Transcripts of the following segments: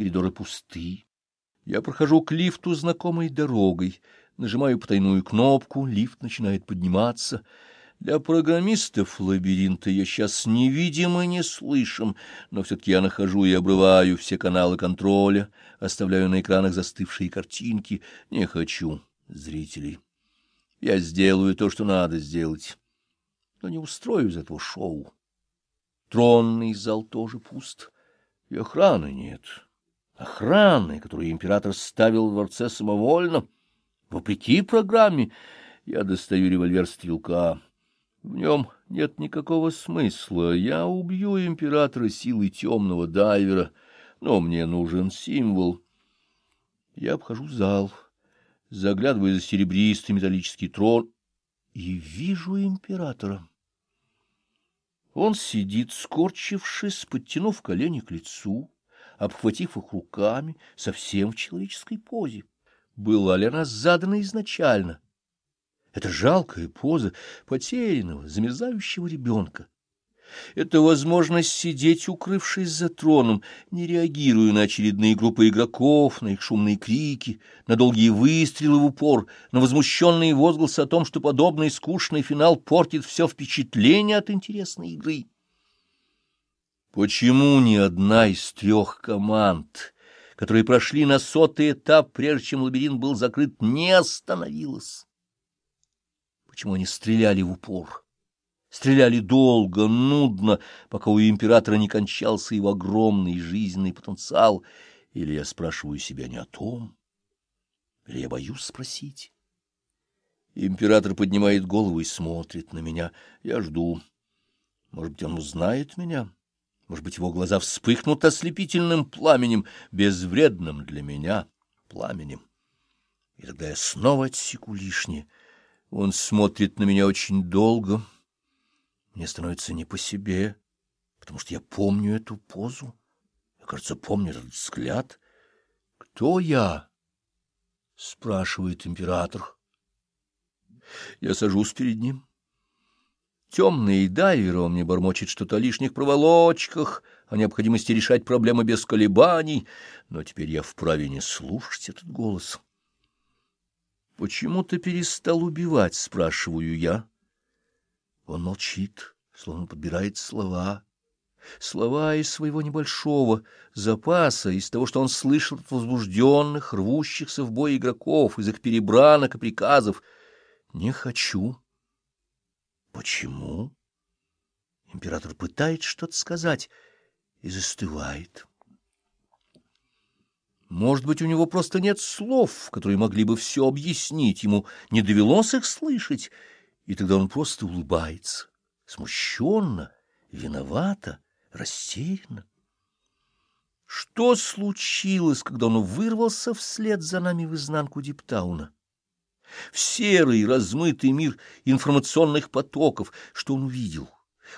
коридоры пусты. Я прохожу к лифту знакомой дорогой, нажимаю потайную кнопку, лифт начинает подниматься. Для программистов лабиринта я сейчас невидим и не слышим, но все-таки я нахожу и обрываю все каналы контроля, оставляю на экранах застывшие картинки. Не хочу зрителей. Я сделаю то, что надо сделать, но не устрою из этого шоу. Тронный зал тоже пуст, и охраны нет. Охраны, которую император ставил в дворце самовольно, вопреки программе, я достаю револьвер стрелка. В нем нет никакого смысла. Я убью императора силой темного дайвера, но мне нужен символ. Я обхожу зал, заглядываю за серебристый металлический трон и вижу императора. Он сидит, скорчившись, подтянув колени к лицу, обхватив их руками, совсем в человеческой позе. Была ли она задана изначально? — это жалкая поза потерянного, замерзающего ребенка. Это возможность сидеть, укрывшись за троном, не реагируя на очередные группы игроков, на их шумные крики, на долгие выстрелы в упор, на возмущенные возгласы о том, что подобный скучный финал портит все впечатление от интересной игры. Почему ни одна из трех команд, которые прошли на сотый этап, прежде чем лабиринт был закрыт, не остановилась? почему они стреляли в упор. Стреляли долго, нудно, пока у императора не кончался его огромный жизненный потенциал. Или я спрашиваю себя не о том, или я боюсь спросить. Император поднимает голову и смотрит на меня. Я жду. Может быть, он узнает меня? Может быть, его глаза вспыхнут ослепительным пламенем, безвредным для меня пламенем. И тогда я снова отсеку лишнее — он смотрит на меня очень долго. Мне становится не по себе, потому что я помню эту позу. Я, кажется, помню этот взгляд. «Кто я?» — спрашивает император. Я сажусь перед ним. Темный дайвер, он мне бормочет что-то о лишних проволочках, о необходимости решать проблемы без колебаний, но теперь я вправе не слушать этот голос. «Почему ты перестал убивать?» — спрашиваю я. Он молчит, словно подбирает слова. Слова из своего небольшого запаса, из того, что он слышал от возбужденных, рвущихся в бой игроков, из их перебранок и приказов. «Не хочу». «Почему?» Император пытается что-то сказать и застывает. Может быть, у него просто нет слов, которые могли бы все объяснить, ему не довелось их слышать, и тогда он просто улыбается, смущенно, виновато, растерянно. Что случилось, когда он вырвался вслед за нами в изнанку Диптауна? В серый, размытый мир информационных потоков, что он увидел,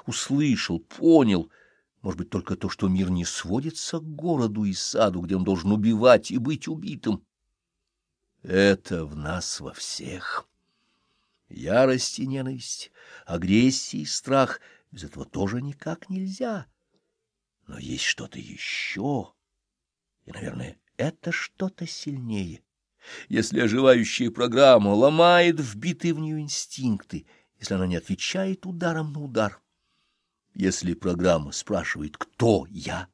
услышал, понял — может быть, только то, что мир не сводится к городу и саду, где он должен убивать и быть убитым. Это в нас во всех. Ярость и ненависть, агрессия и страх — без этого тоже никак нельзя. Но есть что-то еще, и, наверное, это что-то сильнее. Если оживающая программа ломает вбитые в нее инстинкты, если она не отвечает ударом на удар, если программа спрашивает «Кто я?».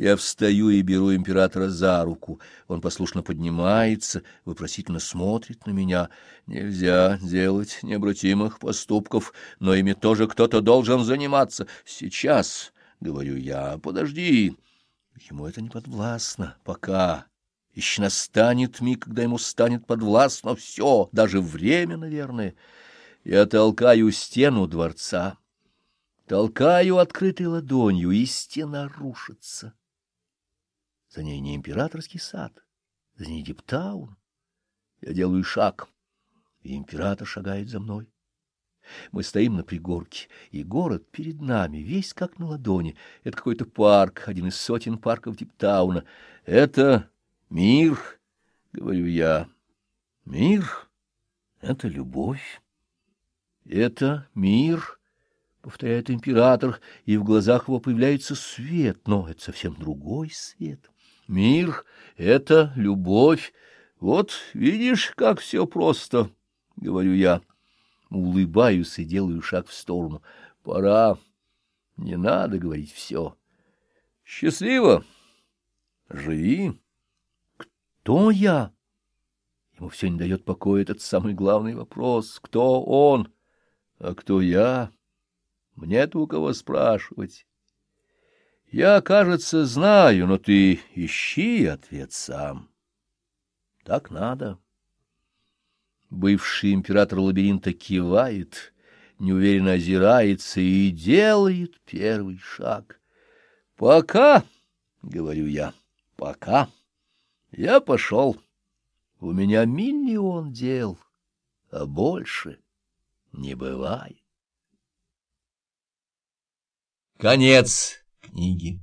Я встаю и беру императора за руку. Он послушно поднимается, вопросительно смотрит на меня. Нельзя делать необратимых поступков, но ими тоже кто-то должен заниматься. Сейчас, — говорю я, — подожди. Ему это не подвластно. Пока. Еще настанет миг, когда ему станет подвластно все, даже время, наверное. Я толкаю стену дворца, толкаю открытой ладонью, и стена рушится. За ней не императорский сад, за ней Диптаун. Я делаю шаг, и император шагает за мной. Мы стоим на пригорке, и город перед нами, весь как на ладони. Это какой-то парк, один из сотен парков Диптауна. Это мир, — говорю я. Мир — это любовь. Это мир, — повторяет император, и в глазах его появляется свет, но это совсем другой свет. Мир — это любовь. Вот видишь, как все просто, — говорю я. Улыбаюсь и делаю шаг в сторону. Пора. Не надо говорить все. Счастливо. Живи. Кто я? Ему все не дает покоя этот самый главный вопрос. Кто он? А кто я? Мне-то у кого спрашивать. Я, кажется, знаю, но ты ищи ответ сам. Так надо. Бывший император лабиринта кивает, неуверенно озирается и делает первый шаг. «Пока», — говорю я, — «пока. Я пошел. У меня миллион дел, а больше не бывает». Конец книги.